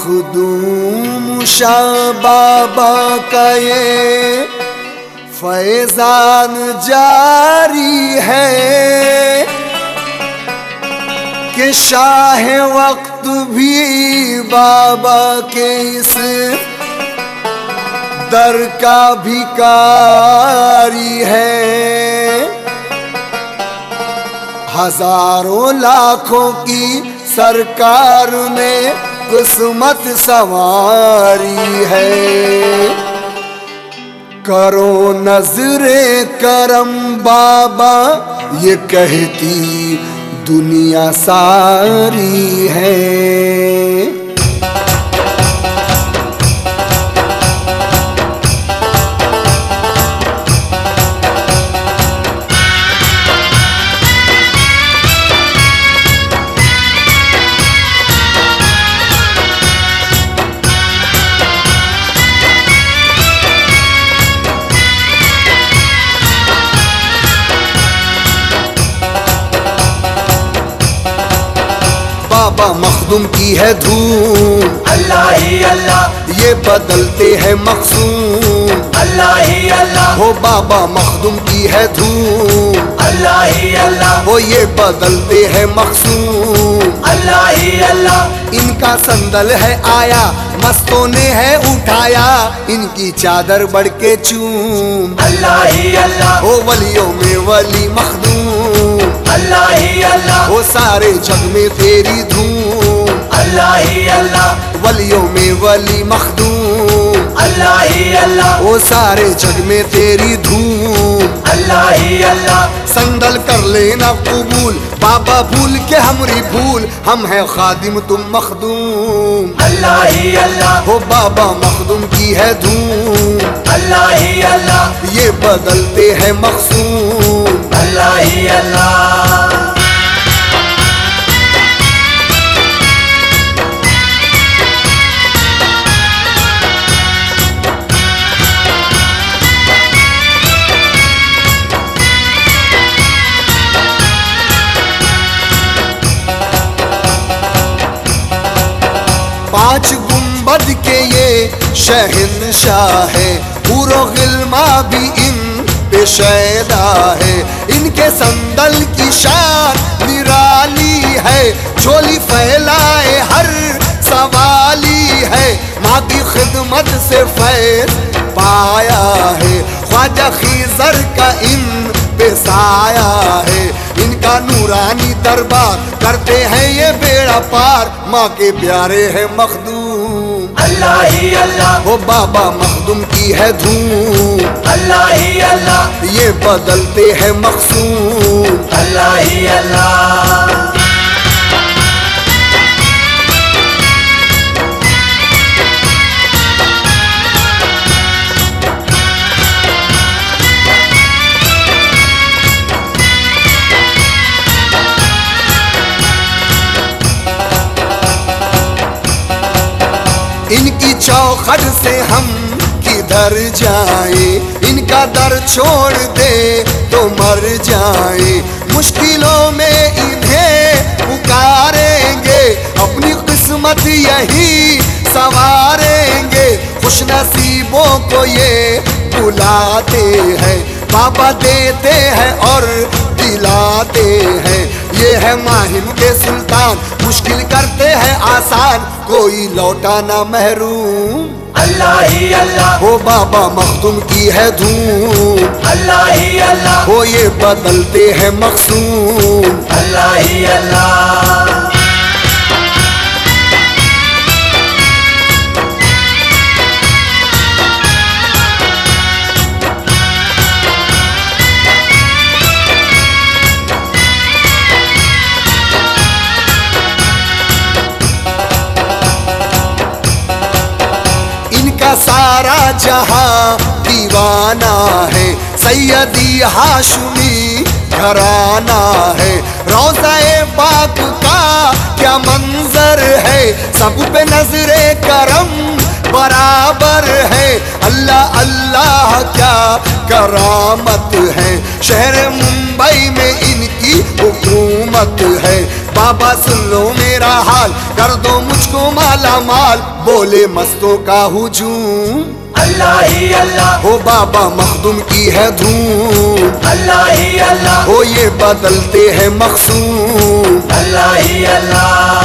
मखदूम शाह बाबा का फैजान जारी है कि शाह वक्त भी बाबा के इस दर का भिकारी है। हज़ारों लाखों की सरकार में किस्मत सवारी है। करो नजरे करम बाबा ये कहती दुनिया सारी है। बाबा मखदूम की है धूम। अल्लाह ही अल्लाह। ये बदलते हैं मखसूम। अल्लाह ही अल्लाह। हो बाबा मखदूम की है धूम। अल्लाह ही अल्लाह। वो ये बदलते हैं मखसूम। अल्लाह ही अल्लाह। इनका संदल है आया मस्तों ने है उठाया इनकी चादर बढ़ के चूम। अल्लाह ही अल्लाह। ओ वलियों में वली मखदूम। अल्लाह ही अल्लाह। वो सारे जग में तेरी धूम। अल्लाह ही अल्लाह। वलियों में वली मखदूम। अल्लाह ही अल्लाह। वो सारे जग में तेरी धूम। अल्लाह ही अल्लाह। संदल कर लेना कबूल। बाबा भूल के हमरी भूल। हम है खादिम तुम मखदूम। अल्लाह ही अल्लाह। हो बाबा मखदूम की है धूम। अल्लाह ही अल्लाह। ये बदलते हैं मखसूम। अल्लाह ही अल्लाह। पाँच गुंबद के ये शहनशाह है। पूरो गिलमा भी इन पे शैदा है। इनके संदल की शान निराली है। झोली फैलाए हर सवाली है। माँ की खिदमत से फैज पाया है। ख्वाजा खीजर का इन पे साया है। इनका नूरानी दरबार करते हैं ये बेड़ा पार। माँ के प्यारे है मखदूम। अल्लाह ही अल्लाह। वो बाबा मखदूम की है धूम। अल्लाह ही अल्लाह। ये बदलते हैं मखसूम। अल्लाह ही अल्लाह। इनकी चौखट से हम किधर जाए? इनका दर छोड़ दे तो मर जाए। मुश्किलों में इन्हें पुकारेंगे। अपनी किस्मत यही सवारेंगे। खुश नसीबों को ये बुलाते हैं बाबा देते हैं और दिलाते हैं। ये है माहिम के सुल्तान। मुश्किल करते हैं आसान। कोई लौटा ना महरूम। अल्लाह ही अल्लाह। हो बाबा मखदूम की है धूम। अल्लाह ही अल्लाह। हो ये बदलते हैं मखसूम। अल्लाह ही अल्लाह। सारा जहाँ दीवाना है। सैयदी हाशमी घराना है। रोजाए पाक का क्या मंजर है? सब पे नजरे करम बराबर है। अल्लाह अल्लाह क्या करामत है। शहर मुंबई में इनकी हुकूमत है। बाबा सुन लो मेरा हाल कर दो मुझको माला माल बोले मस्तों का हुजूम अल्लाह ही अल्लाह। हो बाबा मखदूम की है धूम अल्लाह ही अल्लाह। हो ये बदलते हैं मखसूम। अल्लाह ही अल्लाह।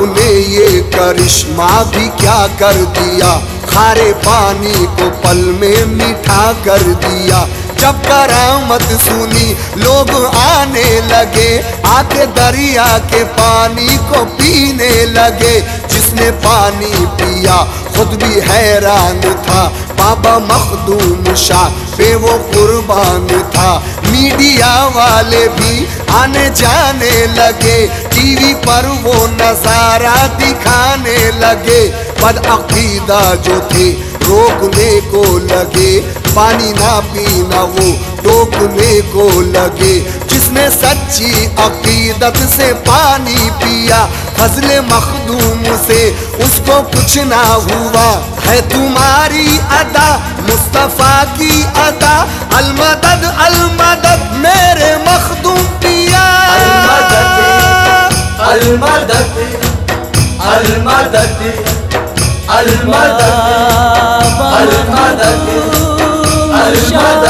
आपने ये करिश्मा भी क्या कर दिया? खारे पानी को पल में मीठा कर दिया। जब करामत सुनी, लोग आने लगे। आके दरिया के पानी को पीने लगे। जिसने पानी पिया, खुद भी हैरान था। बाबा मखदूम शाह पे वो कुर्बान था। मीडिया वाले भी आने जाने लगे। टीवी पर वो नज़ारा दिखाने लगे। बद अकीदा जो थे, रोकने को लगे। पानी ना पीना वो टोकने को लगे। जिसने सच्ची अकीदत से पानी पिया, फजले मखदूम से उसको कुछ ना हुआ। है तुम्हारी अदा, मुस्तफ़ा की अदा। अलमदद अलमदद, मेरे अलमदद अलमदद अलमदद अलमदद अलमदद